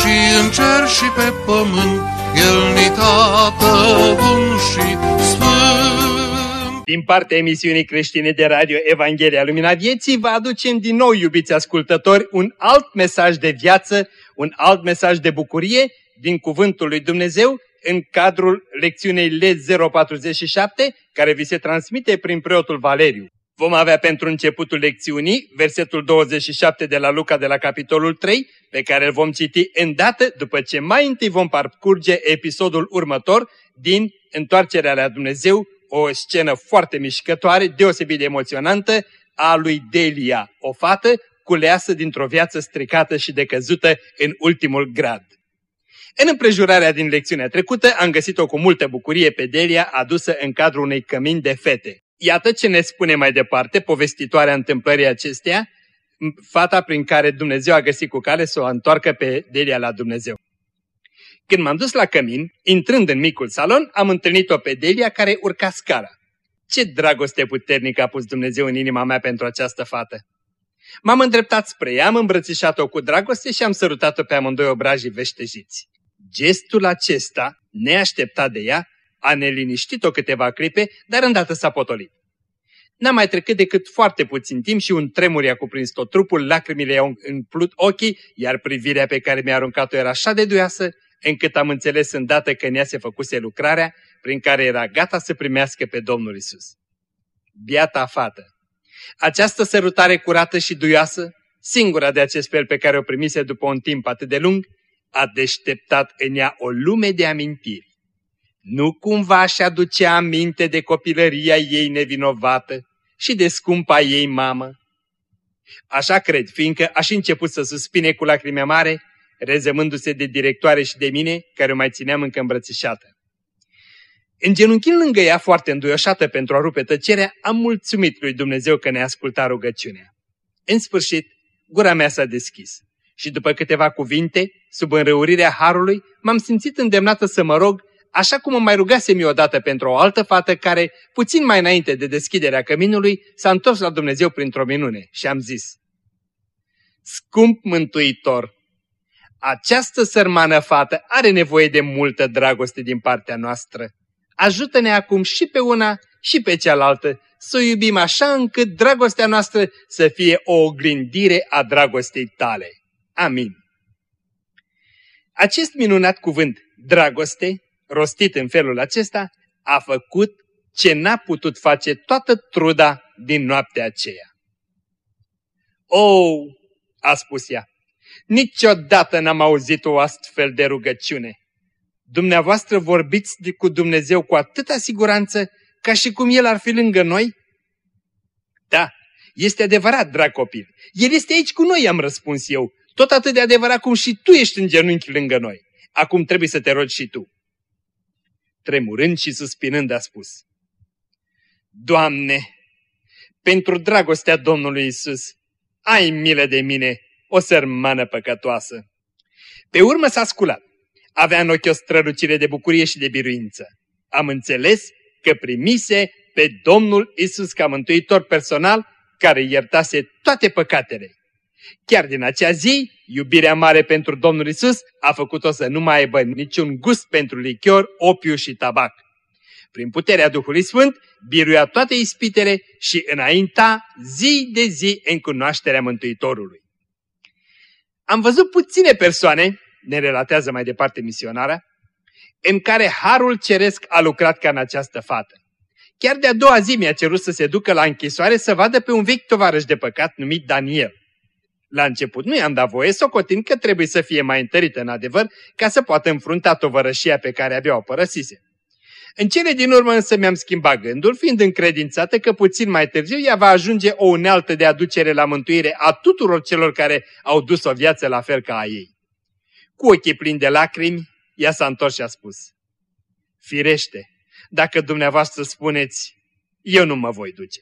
și în cer și pe pământ, El ni tată bun și sfânt. Din partea emisiunii creștine de radio Evanghelia Lumina Vieții vă aducem din nou, iubiți ascultători, un alt mesaj de viață, un alt mesaj de bucurie din Cuvântul lui Dumnezeu în cadrul lecțiunei LED047, care vi se transmite prin preotul Valeriu. Vom avea pentru începutul lecțiunii versetul 27 de la Luca de la capitolul 3, pe care îl vom citi îndată după ce mai întâi vom parcurge episodul următor din Întoarcerea la Dumnezeu, o scenă foarte mișcătoare, deosebit de emoționantă, a lui Delia, o fată culeasă dintr-o viață stricată și decăzută în ultimul grad. În împrejurarea din lecțiunea trecută am găsit-o cu multă bucurie pe Delia adusă în cadrul unei cămini de fete. Iată ce ne spune mai departe povestitoarea întâmplării acesteia, fata prin care Dumnezeu a găsit cu cale să o întoarcă pe Delia la Dumnezeu. Când m-am dus la cămin, intrând în micul salon, am întâlnit-o pe Delia care urca scara. Ce dragoste puternică a pus Dumnezeu în inima mea pentru această fată! M-am îndreptat spre ea, am îmbrățișat-o cu dragoste și am sărutat-o pe amândoi obrajii veștejiți. Gestul acesta, neașteptat de ea, a neliniștit-o câteva clipe, dar îndată s-a potolit. N-a mai trecut decât foarte puțin timp și un tremur i-a cuprins tot trupul, lacrimile i-au împlut ochii, iar privirea pe care mi-a aruncat-o era așa de duioasă, încât am înțeles îndată că în ea se făcuse lucrarea prin care era gata să primească pe Domnul Isus. Biata fată! Această sărutare curată și duioasă, singura de acest fel pe care o primise după un timp atât de lung, a deșteptat în ea o lume de amintiri. Nu cumva și aduce aminte de copilăria ei nevinovată și de scumpa ei mamă? Așa cred, fiindcă aș început să suspine cu lacrime mare, rezămându-se de directoare și de mine, care o mai țineam încă îmbrățișată. Îngenunchind lângă ea foarte înduioșată pentru a rupe tăcerea, am mulțumit lui Dumnezeu că ne-a ascultat rugăciunea. În sfârșit, gura mea s-a deschis și după câteva cuvinte, sub înrăurirea Harului, m-am simțit îndemnată să mă rog, așa cum mă mai rugasem eu odată pentru o altă fată care, puțin mai înainte de deschiderea căminului, s-a întors la Dumnezeu printr-o minune și am zis, Scump Mântuitor, această sărmană fată are nevoie de multă dragoste din partea noastră. Ajută-ne acum și pe una și pe cealaltă să o iubim așa încât dragostea noastră să fie o oglindire a dragostei tale. Amin. Acest minunat cuvânt, dragoste, rostit în felul acesta, a făcut ce n-a putut face toată truda din noaptea aceea. Oh, a spus ea, niciodată n-am auzit o astfel de rugăciune. Dumneavoastră vorbiți cu Dumnezeu cu atâta siguranță ca și cum El ar fi lângă noi? Da, este adevărat, drag copil. El este aici cu noi, am răspuns eu, tot atât de adevărat cum și tu ești în genunchi lângă noi. Acum trebuie să te rogi și tu. Tremurând și suspinând a spus. Doamne, pentru dragostea Domnului Isus, ai milă de mine, o sărmană păcătoasă. Pe urmă s-a sculat. Avea în ochi o strălucire de bucurie și de biruință. Am înțeles că primise pe Domnul Isus ca mântuitor personal care iertase toate păcatele. Chiar din acea zi, iubirea mare pentru Domnul Isus a făcut-o să nu mai aibă niciun gust pentru lichior, opiu și tabac. Prin puterea Duhului Sfânt, biruia toate ispitele și înainta zi de zi în cunoașterea Mântuitorului. Am văzut puține persoane, ne relatează mai departe misionarea, în care Harul Ceresc a lucrat ca în această fată. Chiar de-a doua zi mi-a cerut să se ducă la închisoare să vadă pe un vechi tovarăș de păcat numit Daniel. La început nu i-am dat voie, socotind că trebuie să fie mai întărită în adevăr ca să poată înfrunta tovărășia pe care abia o părăsise. În cele din urmă însă mi-am schimbat gândul, fiind încredințată că puțin mai târziu ea va ajunge o unealtă de aducere la mântuire a tuturor celor care au dus o viață la fel ca a ei. Cu ochii plini de lacrimi, ea s-a întors și a spus, Firește, dacă dumneavoastră spuneți, eu nu mă voi duce.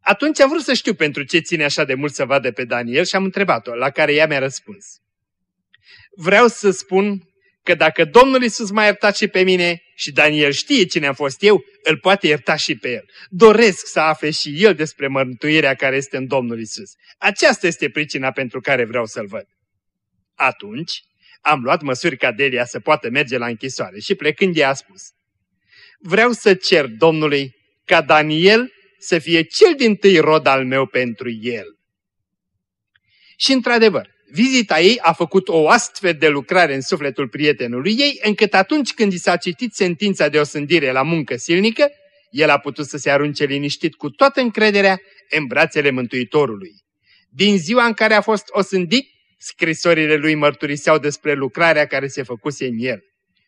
Atunci am vrut să știu pentru ce ține așa de mult să vadă pe Daniel și am întrebat-o, la care ea mi-a răspuns. Vreau să spun că dacă Domnul Isus m-a iertat și pe mine și Daniel știe cine am fost eu, îl poate ierta și pe el. Doresc să afle și el despre mărântuirea care este în Domnul Isus. Aceasta este pricina pentru care vreau să-l văd. Atunci am luat măsuri ca Delia să poată merge la închisoare și plecând ea a spus, Vreau să cer Domnului ca Daniel să fie cel din tâi rod al meu pentru el. Și într-adevăr, vizita ei a făcut o astfel de lucrare în sufletul prietenului ei, încât atunci când i s-a citit sentința de osândire la muncă silnică, el a putut să se arunce liniștit cu toată încrederea în brațele Mântuitorului. Din ziua în care a fost osândit, scrisorile lui mărturiseau despre lucrarea care se făcuse în el.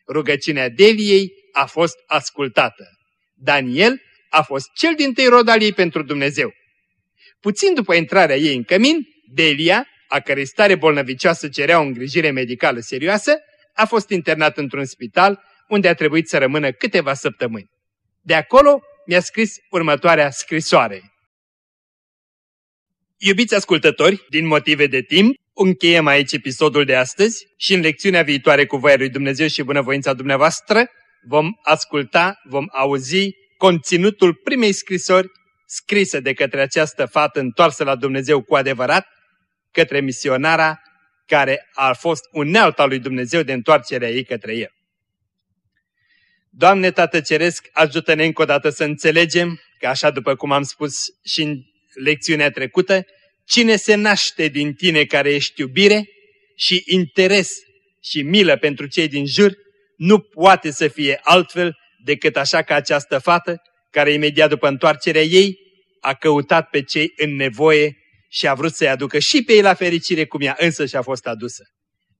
Rugăciunea Deliei a fost ascultată. Daniel a fost cel din tâi rod al ei pentru Dumnezeu. Puțin după intrarea ei în cămin, Delia, a cărei stare bolnăvicioasă cerea o îngrijire medicală serioasă, a fost internat într-un spital unde a trebuit să rămână câteva săptămâni. De acolo mi-a scris următoarea scrisoare. Iubiți ascultători, din motive de timp, încheiem aici episodul de astăzi și în lecțiunea viitoare cu voia lui Dumnezeu și bunăvoința dumneavoastră vom asculta, vom auzi conținutul primei scrisori scrisă de către această fată întoarsă la Dumnezeu cu adevărat, către misionara care a fost unealta lui Dumnezeu de întoarcerea ei către El. Doamne Tată Ceresc, ajută-ne încă o dată să înțelegem că așa după cum am spus și în lecțiunea trecută, cine se naște din tine care ești iubire și interes și milă pentru cei din jur, nu poate să fie altfel decât așa ca această fată, care imediat după întoarcerea ei a căutat pe cei în nevoie și a vrut să-i aducă și pe ei la fericire cum ea însă și-a fost adusă.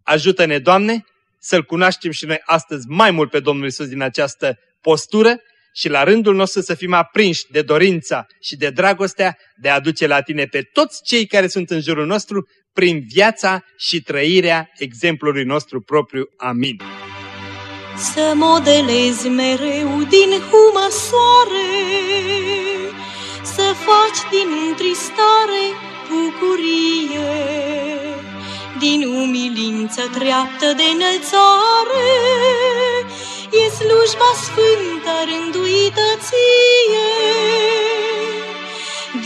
Ajută-ne, Doamne, să-L cunoaștem și noi astăzi mai mult pe Domnul Isus din această postură și la rândul nostru să fim aprinși de dorința și de dragostea de a aduce la Tine pe toți cei care sunt în jurul nostru prin viața și trăirea exemplului nostru propriu. Amin. Să modelezi mereu din humă soare, Să faci din întristare bucurie, Din umilință treaptă de înălțare, E slujba sfântă rânduită ție.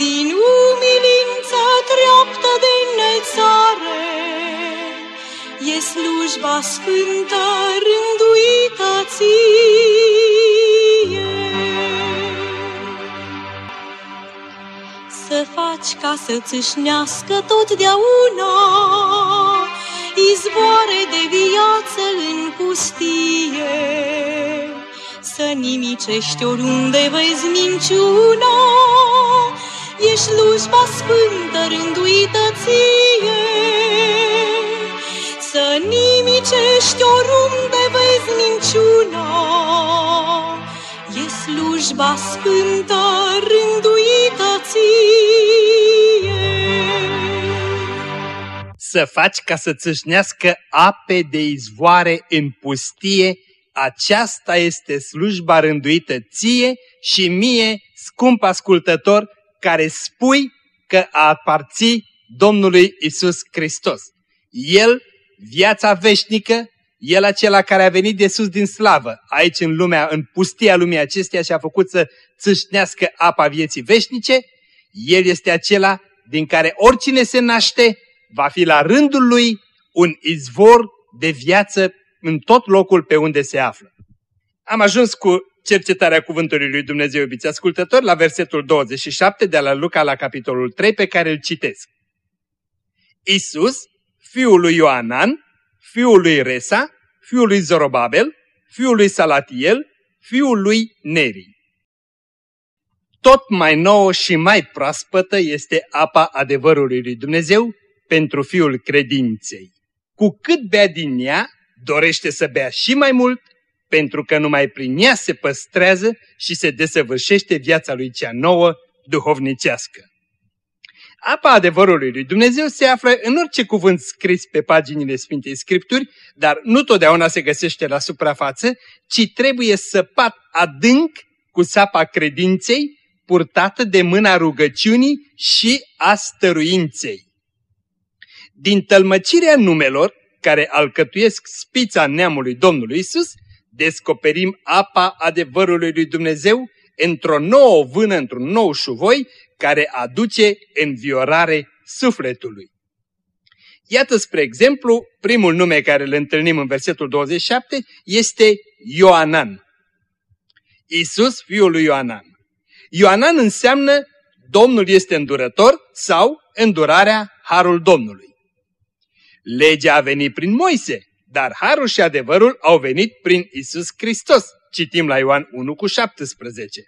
Din umilință treaptă de înălțare, E slujba sfântă rânduită ție. Să faci ca să țâșnească totdeauna izvoare de viață în pustie. Să nimicești oriunde vezi minciuna, E slujba sfântă rânduită ție. Să nimicești oriunde vezi minciuna, E slujba sfântă rânduită ție. Să faci ca să țâșnească ape de izvoare în pustie, aceasta este slujba rânduită ție și mie, scump ascultător, care spui că aparții Domnului Isus Hristos. El viața veșnică, El acela care a venit de sus din slavă, aici în lumea, în pustia lumii acesteia și a făcut să țâșnească apa vieții veșnice, El este acela din care oricine se naște va fi la rândul lui un izvor de viață în tot locul pe unde se află. Am ajuns cu cercetarea cuvântului lui Dumnezeu, iubiți ascultători, la versetul 27 de la Luca la capitolul 3 pe care îl citesc. Isus fiul lui Ioanan, fiul lui Resa, fiul lui Zorobabel, fiul lui Salatiel, fiul lui Neri. Tot mai nouă și mai proaspătă este apa adevărului lui Dumnezeu pentru fiul credinței. Cu cât bea din ea, dorește să bea și mai mult, pentru că numai prin ea se păstrează și se desăvârșește viața lui cea nouă, duhovnicească. Apa adevărului lui Dumnezeu se află în orice cuvânt scris pe paginile Sfintei Scripturi, dar nu totdeauna se găsește la suprafață, ci trebuie săpat adânc cu sapa credinței, purtată de mâna rugăciunii și a stăruinței. Din tălmăcirea numelor care alcătuiesc spița neamului Domnului Isus, descoperim apa adevărului lui Dumnezeu într-o nouă vână, într-un nou șuvoi, care aduce înviorare sufletului. Iată, spre exemplu, primul nume care îl întâlnim în versetul 27 este Ioanan. Isus, fiul lui Ioanan. Ioanan înseamnă Domnul este îndurător sau îndurarea Harul Domnului. Legea a venit prin Moise, dar Harul și adevărul au venit prin Isus Hristos. Citim la Ioan 1 cu 17.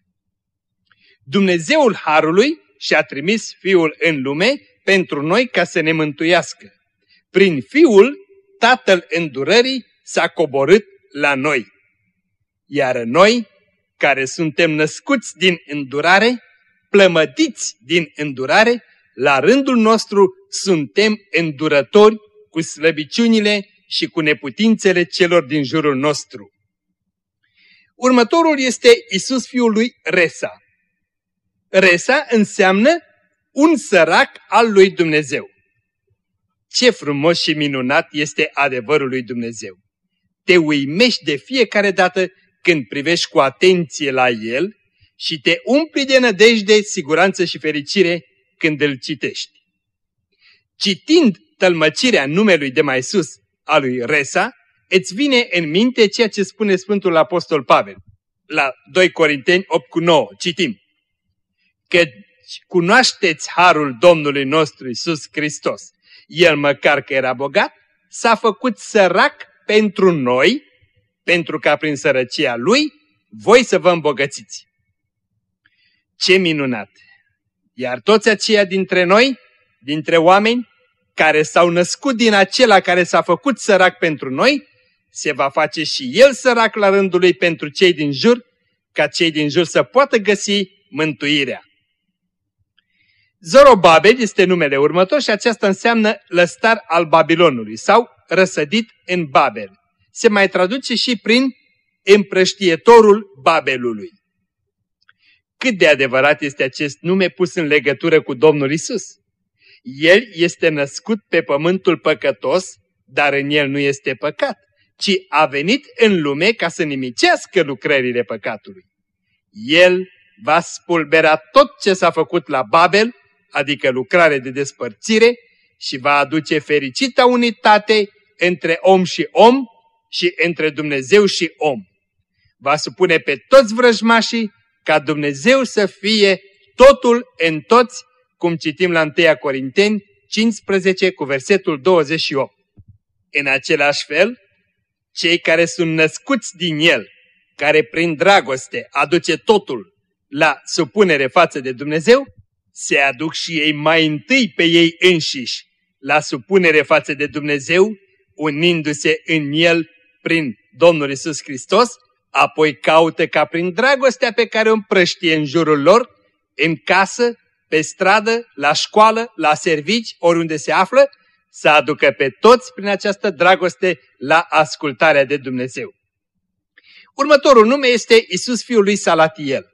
Dumnezeul Harului și-a trimis Fiul în lume pentru noi ca să ne mântuiască. Prin Fiul, Tatăl îndurării s-a coborât la noi. Iar noi, care suntem născuți din îndurare, plămădiți din îndurare, la rândul nostru suntem îndurători cu slăbiciunile și cu neputințele celor din jurul nostru. Următorul este Isus fiul lui Resa. Resa înseamnă un sărac al lui Dumnezeu. Ce frumos și minunat este adevărul lui Dumnezeu! Te uimești de fiecare dată când privești cu atenție la el și te umpli de nădejde, siguranță și fericire când îl citești. Citind tălmăcirea numelui de mai sus a lui Resa, îți vine în minte ceea ce spune Sfântul Apostol Pavel. La 2 Corinteni 8 cu 9, citim. Că cunoașteți harul Domnului nostru Isus Hristos. El măcar că era bogat, s-a făcut sărac pentru noi, pentru ca prin sărăcia lui, voi să vă îmbogățiți. Ce minunat! Iar toți aceia dintre noi, dintre oameni, care s-au născut din acela care s-a făcut sărac pentru noi, se va face și el sărac la rândul lui pentru cei din jur, ca cei din jur să poată găsi mântuirea. Zorobabel este numele următor și aceasta înseamnă lăstar al Babilonului sau răsădit în Babel. Se mai traduce și prin împrăștietorul Babelului. Cât de adevărat este acest nume pus în legătură cu Domnul Isus? El este născut pe pământul păcătos, dar în el nu este păcat, ci a venit în lume ca să nimicească lucrările păcatului. El va spulbera tot ce s-a făcut la Babel, adică lucrare de despărțire, și va aduce fericita unitate între om și om și între Dumnezeu și om. Va supune pe toți vrăjmașii ca Dumnezeu să fie totul în toți cum citim la 1 Corinteni 15 cu versetul 28. În același fel, cei care sunt născuți din El, care prin dragoste aduce totul la supunere față de Dumnezeu, se aduc și ei mai întâi pe ei înșiși la supunere față de Dumnezeu, unindu-se în El prin Domnul Isus Hristos, apoi caută ca prin dragostea pe care o împrăștie în jurul lor, în casă, pe stradă, la școală, la servici, oriunde se află, să aducă pe toți prin această dragoste la ascultarea de Dumnezeu. Următorul nume este Isus fiul lui Salatiel.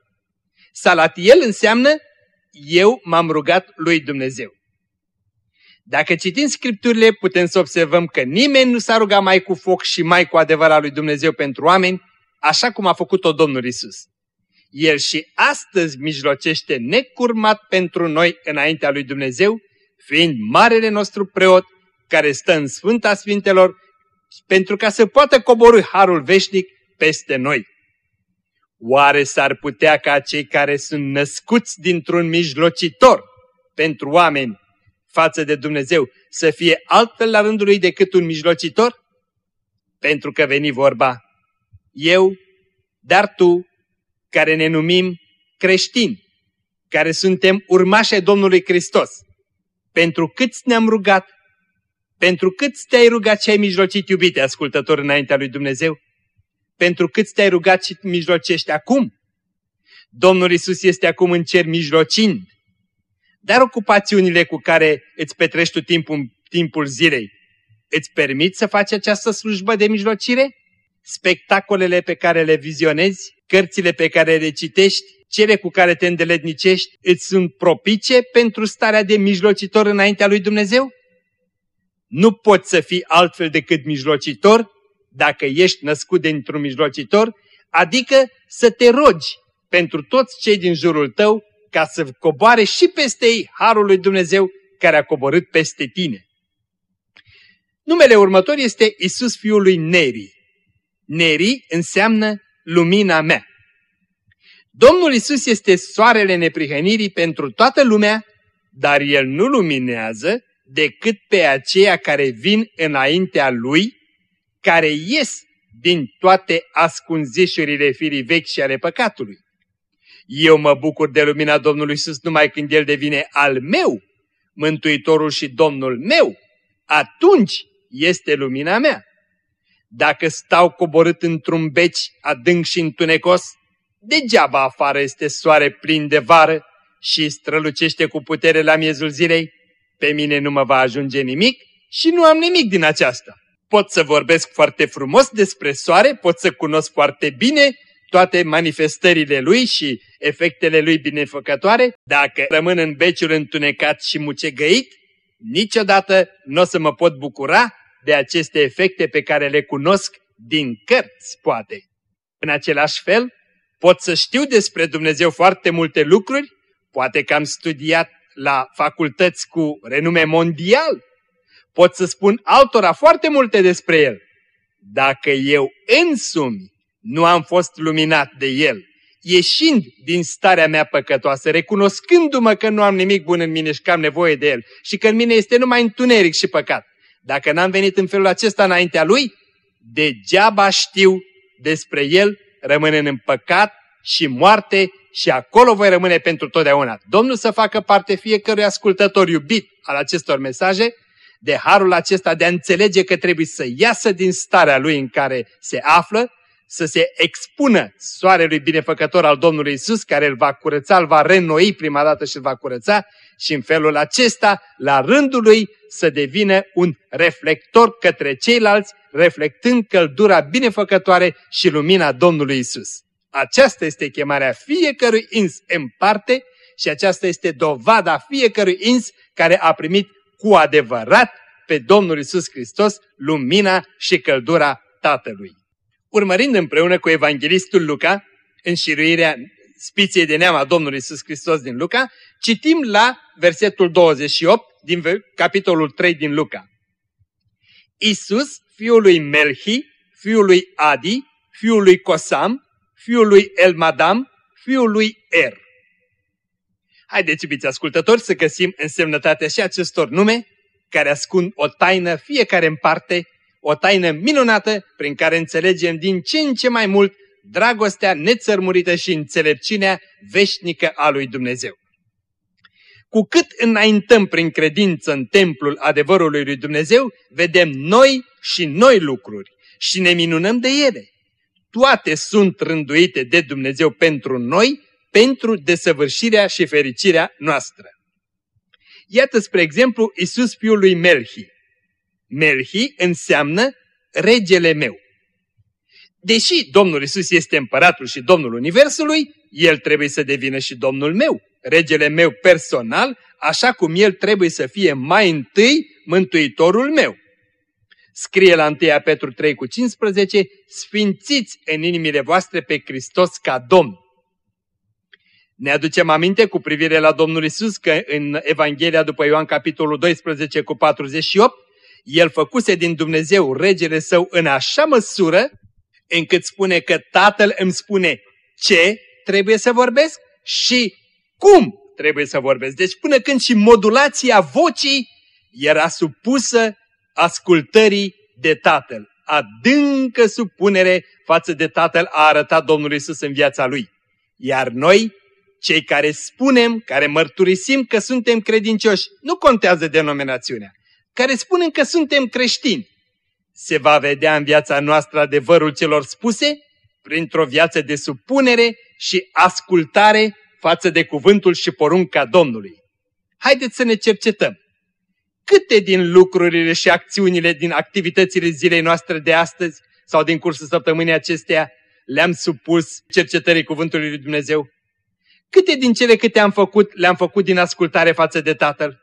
Salatiel înseamnă eu m-am rugat lui Dumnezeu. Dacă citim Scripturile, putem să observăm că nimeni nu s-a rugat mai cu foc și mai cu adevărat lui Dumnezeu pentru oameni, așa cum a făcut-o Domnul Isus. El și astăzi mijlocește necurmat pentru noi înaintea lui Dumnezeu, fiind marele nostru preot care stă în Sfânta Sfintelor, pentru ca să poată coborâ harul veșnic peste noi. Oare s-ar putea ca cei care sunt născuți dintr-un mijlocitor pentru oameni față de Dumnezeu să fie altfel la rândul lui decât un mijlocitor? Pentru că veni vorba, eu, dar tu, care ne numim creștini, care suntem urmașii Domnului Hristos. Pentru câți ne-am rugat, pentru câți te-ai rugat și ai mijlocit, iubite ascultător, înaintea lui Dumnezeu? Pentru câți te-ai rugat și mijlocești acum? Domnul Isus este acum în cer mijlocind. Dar ocupațiunile cu care îți petrești tu timpul, timpul zilei, îți permit să faci această slujbă de mijlocire? Spectacolele pe care le vizionezi, cărțile pe care le citești, cele cu care te îndeletnicești, îți sunt propice pentru starea de mijlocitor înaintea lui Dumnezeu? Nu poți să fii altfel decât mijlocitor dacă ești născut dintr-un mijlocitor, adică să te rogi pentru toți cei din jurul tău ca să coboare și peste ei Harul lui Dumnezeu care a coborât peste tine. Numele următor este Isus fiul lui Neri. Neri înseamnă lumina mea. Domnul Isus este soarele neprihănirii pentru toată lumea, dar El nu luminează decât pe aceia care vin înaintea Lui, care ies din toate ascunzișurile firii vechi și ale păcatului. Eu mă bucur de lumina Domnului Isus numai când El devine al meu, Mântuitorul și Domnul meu, atunci este lumina mea. Dacă stau coborât într-un beci adânc și întunecos, degeaba afară este soare plin de vară și strălucește cu putere la miezul zilei, pe mine nu mă va ajunge nimic și nu am nimic din aceasta. Pot să vorbesc foarte frumos despre soare, pot să cunosc foarte bine toate manifestările lui și efectele lui binefăcătoare, dacă rămân în beciul întunecat și mucegăit, niciodată nu o să mă pot bucura de aceste efecte pe care le cunosc din cărți, poate. În același fel, pot să știu despre Dumnezeu foarte multe lucruri, poate că am studiat la facultăți cu renume mondial, pot să spun altora foarte multe despre El. Dacă eu însumi nu am fost luminat de El, ieșind din starea mea păcătoasă, recunoscându-mă că nu am nimic bun în mine și că am nevoie de El și că în mine este numai întuneric și păcat, dacă n-am venit în felul acesta înaintea Lui, degeaba știu despre El, rămânând în păcat și moarte și acolo voi rămâne pentru totdeauna. Domnul să facă parte fiecărui ascultător iubit al acestor mesaje, de harul acesta de a înțelege că trebuie să iasă din starea lui în care se află, să se expună soarelui binefăcător al Domnului Isus, care îl va curăța, îl va reînnoi prima dată și îl va curăța, și în felul acesta, la rândul lui, să devină un reflector către ceilalți, reflectând căldura binefăcătoare și lumina Domnului Isus. Aceasta este chemarea fiecărui ins în parte și aceasta este dovada fiecărui ins care a primit cu adevărat pe Domnul Isus Hristos lumina și căldura Tatălui. Urmărind împreună cu Evanghelistul Luca, înșiruirea spiției de neam a Domnului Isus Hristos din Luca, citim la versetul 28 din capitolul 3 din Luca. Isus, fiul lui Melchi, fiul lui Adi, fiul lui Cosam, fiul lui Elmadam, fiul lui Er. Haideți, iubiți ascultători, să găsim însemnătatea și acestor nume care ascund o taină fiecare în parte, o taină minunată prin care înțelegem din ce în ce mai mult dragostea nețărmurită și înțelepciunea veșnică a lui Dumnezeu. Cu cât înaintăm prin credință în templul adevărului lui Dumnezeu, vedem noi și noi lucruri și ne minunăm de ele. Toate sunt rânduite de Dumnezeu pentru noi, pentru desăvârșirea și fericirea noastră. Iată, spre exemplu, Isus fiul lui Melchi. Melchi înseamnă regele meu. Deși Domnul Isus este împăratul și Domnul Universului, El trebuie să devină și Domnul meu, regele meu personal, așa cum El trebuie să fie mai întâi Mântuitorul meu. Scrie la 1 Petru 3 cu 15, Sfințiți în inimile voastre pe Hristos ca Domn. Ne aducem aminte cu privire la Domnul Isus că în Evanghelia după Ioan capitolul 12 cu 48, El făcuse din Dumnezeu regele său în așa măsură încât spune că Tatăl îmi spune ce trebuie să vorbesc și cum trebuie să vorbesc. Deci până când și modulația vocii era supusă ascultării de Tatăl. Adâncă supunere față de Tatăl a arătat Domnul Isus în viața Lui. Iar noi, cei care spunem, care mărturisim că suntem credincioși, nu contează denominațiunea, care spunem că suntem creștini, se va vedea în viața noastră adevărul celor spuse printr-o viață de supunere și ascultare față de cuvântul și porunca Domnului. haideți să ne cercetăm. Câte din lucrurile și acțiunile din activitățile zilei noastre de astăzi sau din cursul săptămânii acesteia le-am supus cercetării Cuvântului Lui Dumnezeu? Câte din cele câte am făcut le-am făcut din ascultare față de Tatăl?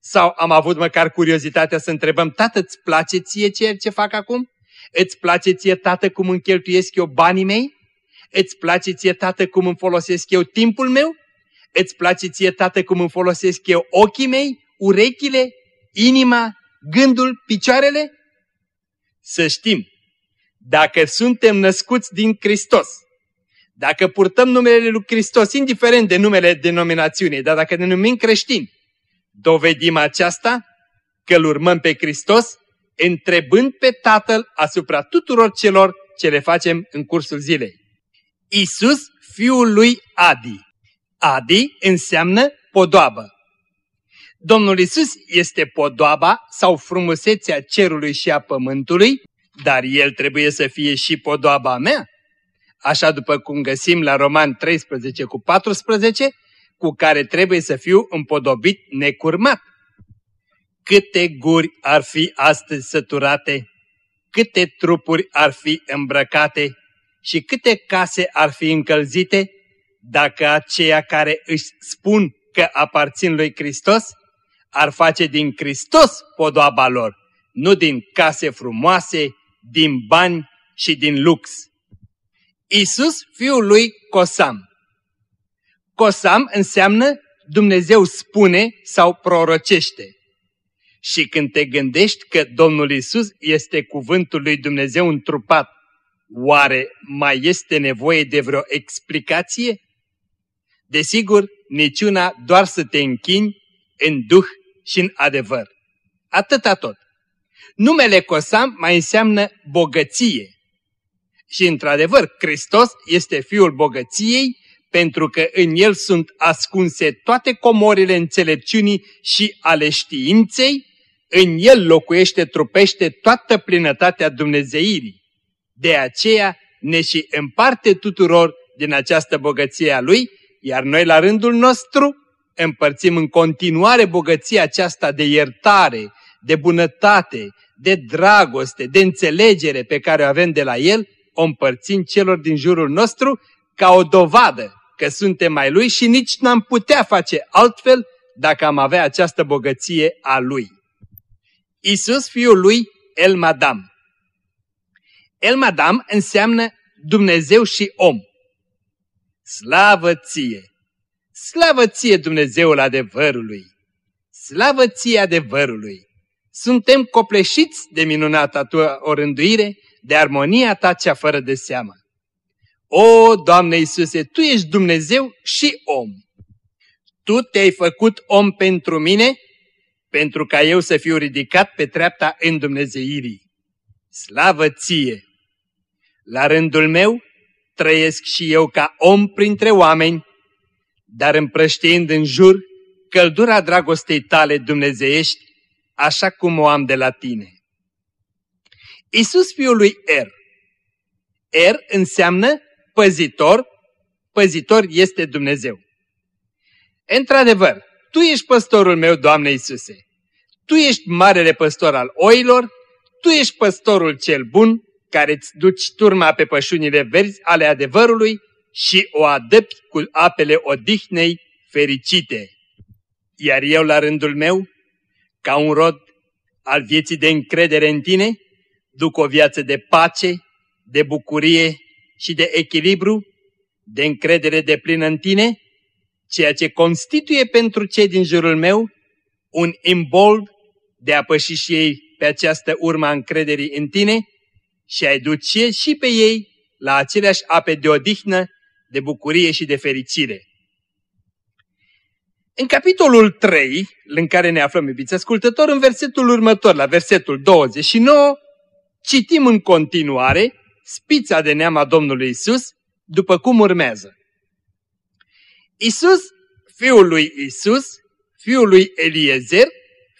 Sau am avut măcar curiozitatea să întrebăm, Tată, îți place ție ceea ce fac acum? Îți place ție, Tată, cum îmi cheltuiesc eu banii mei? Îți place ție, Tată, cum îmi folosesc eu timpul meu? Îți place ție, Tată, cum îmi folosesc eu ochii mei, urechile, inima, gândul, picioarele? Să știm, dacă suntem născuți din Hristos, dacă purtăm numele lui Hristos, indiferent de numele denominațiunii, dar dacă ne numim creștini, dovedim aceasta că îl urmăm pe Hristos, întrebând pe Tatăl asupra tuturor celor ce le facem în cursul zilei. Isus, fiul lui Adi. Adi înseamnă podoabă. Domnul Isus este podoaba sau frumusețea cerului și a pământului, dar El trebuie să fie și podoaba mea. Așa după cum găsim la Roman 13 cu 14, cu care trebuie să fiu împodobit necurmat. Câte guri ar fi astăzi săturate, câte trupuri ar fi îmbrăcate și câte case ar fi încălzite, dacă aceia care își spun că aparțin lui Hristos ar face din Hristos podoaba lor, nu din case frumoase, din bani și din lux. Isus, fiul lui Cosam. Cosam înseamnă Dumnezeu spune sau prorocește. Și când te gândești că Domnul Isus este cuvântul lui Dumnezeu întrupat, oare mai este nevoie de vreo explicație? Desigur, niciuna doar să te închini în duh și în adevăr. Atâta tot. Numele Cosam mai înseamnă bogăție. Și într-adevăr, Hristos este Fiul bogăției pentru că în El sunt ascunse toate comorile înțelepciunii și ale științei, în El locuiește, trupește toată plinătatea Dumnezeirii. De aceea ne și împarte tuturor din această bogăție a Lui, iar noi la rândul nostru împărțim în continuare bogăția aceasta de iertare, de bunătate, de dragoste, de înțelegere pe care o avem de la El, o împărțim celor din jurul nostru ca o dovadă că suntem mai Lui și nici n-am putea face altfel dacă am avea această bogăție a Lui. Isus, Fiul Lui, El Madam. El Madam înseamnă Dumnezeu și om. Slavă ție! Slavă ție Dumnezeul adevărului! Slavă ție adevărului! Suntem copleșiți de minunata tua orânduire, de armonia ta cea fără de seamă. O, Doamne Iisuse, Tu ești Dumnezeu și om. Tu te-ai făcut om pentru mine, pentru ca eu să fiu ridicat pe treapta în Dumnezeirii. Slavă ție! La rândul meu, trăiesc și eu ca om printre oameni, dar împrăștiind în jur căldura dragostei tale dumnezeiești, așa cum o am de la tine. Isus fiul lui Er. Er înseamnă păzitor, păzitor este Dumnezeu. Într-adevăr, Tu ești păstorul meu, Doamne Iisuse. Tu ești marele păstor al oilor, Tu ești păstorul cel bun, care îți duci turma pe pășunile verzi ale adevărului și o adăpi cu apele odihnei fericite. Iar eu, la rândul meu, ca un rod al vieții de încredere în Tine, duc o viață de pace, de bucurie și de echilibru, de încredere de plină în Tine, ceea ce constituie pentru cei din jurul meu un imbold de a păși și ei pe această urmă a încrederii în Tine și a-i duce și pe ei la aceleași ape de odihnă, de bucurie și de fericire. În capitolul 3, în care ne aflăm, iubiți ascultători, în versetul următor, la versetul 29, citim în continuare spița de neam a Domnului Isus, după cum urmează. Isus, fiul lui Isus, fiul lui Eliezer,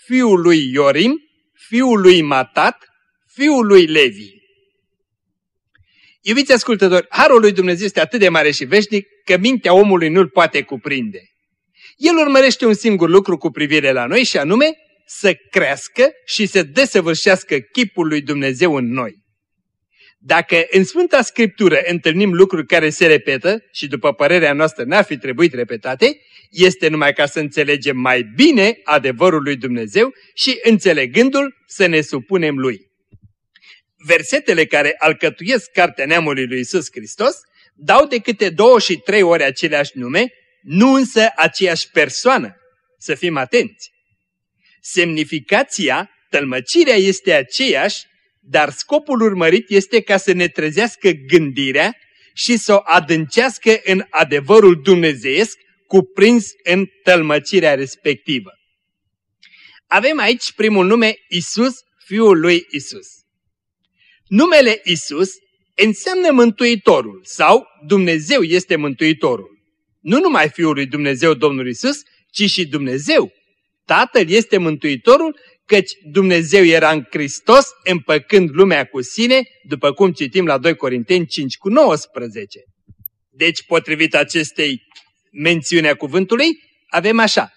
fiul lui Iorim, fiul lui Matat, fiul lui Levi. Iubiți ascultători, harul lui Dumnezeu este atât de mare și veșnic că mintea omului nu-l poate cuprinde. El urmărește un singur lucru cu privire la noi și anume să crească și să desăvârșească chipul lui Dumnezeu în noi. Dacă în Sfânta Scriptură întâlnim lucruri care se repetă și după părerea noastră n-ar fi trebuit repetate, este numai ca să înțelegem mai bine adevărul lui Dumnezeu și înțelegându-l să ne supunem lui. Versetele care alcătuiesc cartea neamului lui Isus Hristos dau de câte două și trei ori aceleași nume, nu însă aceeași persoană. Să fim atenți. Semnificația, tălmăcirea este aceeași, dar scopul urmărit este ca să ne trezească gândirea și să o adâncească în adevărul dumnezeiesc cuprins în tălmăcirea respectivă. Avem aici primul nume Isus, Fiul lui Isus. Numele Isus înseamnă Mântuitorul sau Dumnezeu este Mântuitorul. Nu numai Fiul lui Dumnezeu Domnul Isus, ci și Dumnezeu. Tatăl este Mântuitorul căci Dumnezeu era în Hristos împăcând lumea cu sine, după cum citim la 2 Corinteni 5 cu 19. Deci, potrivit acestei mențiuni a cuvântului, avem așa.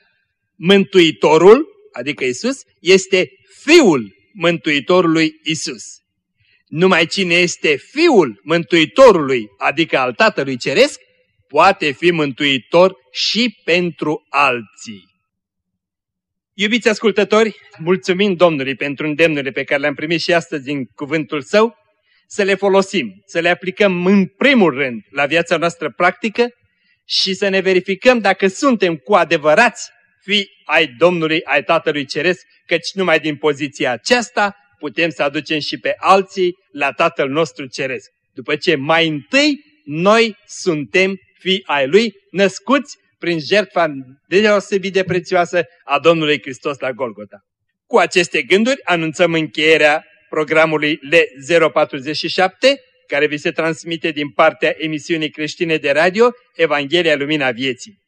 Mântuitorul, adică Isus, este Fiul Mântuitorului Isus. Numai cine este Fiul Mântuitorului, adică al Tatălui Ceresc, poate fi mântuitor și pentru alții. Iubiți ascultători, mulțumim Domnului pentru îndemnurile pe care le-am primit și astăzi din cuvântul Său, să le folosim, să le aplicăm în primul rând la viața noastră practică și să ne verificăm dacă suntem cu adevărați fi ai Domnului, ai Tatălui Ceresc, căci numai din poziția aceasta putem să aducem și pe alții la Tatăl nostru Ceresc. După ce mai întâi noi suntem fi ai Lui, născuți prin jertfa deosebit de prețioasă a Domnului Hristos la Golgota. Cu aceste gânduri anunțăm încheierea programului L047, care vi se transmite din partea emisiunii creștine de radio Evanghelia Lumina Vieții.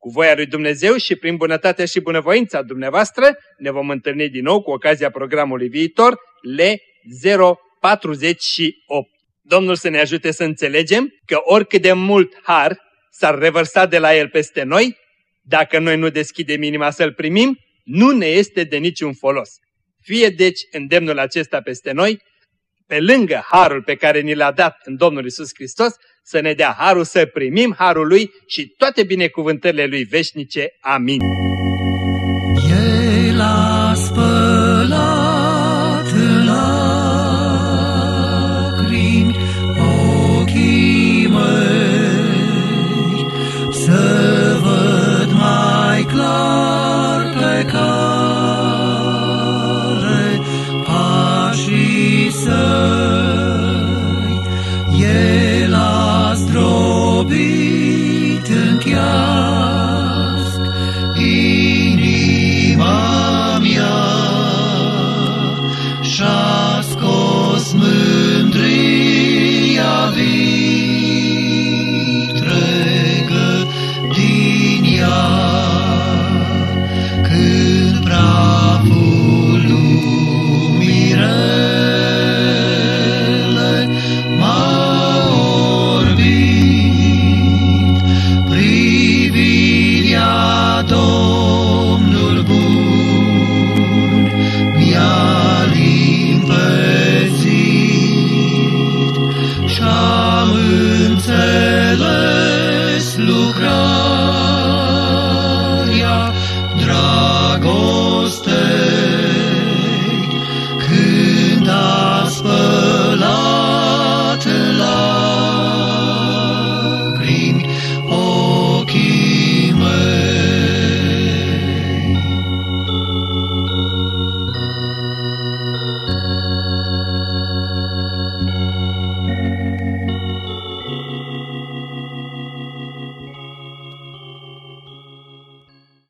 Cu voia lui Dumnezeu și prin bunătatea și bunăvoința dumneavoastră ne vom întâlni din nou cu ocazia programului viitor L048. Domnul să ne ajute să înțelegem că oricât de mult har s-ar revărsa de la El peste noi, dacă noi nu deschidem inima să-L primim, nu ne este de niciun folos. Fie deci îndemnul acesta peste noi, pe lângă harul pe care ni l-a dat în Domnul Isus Hristos, să ne dea harul să primim harul Lui și toate binecuvântările Lui veșnice. Amin.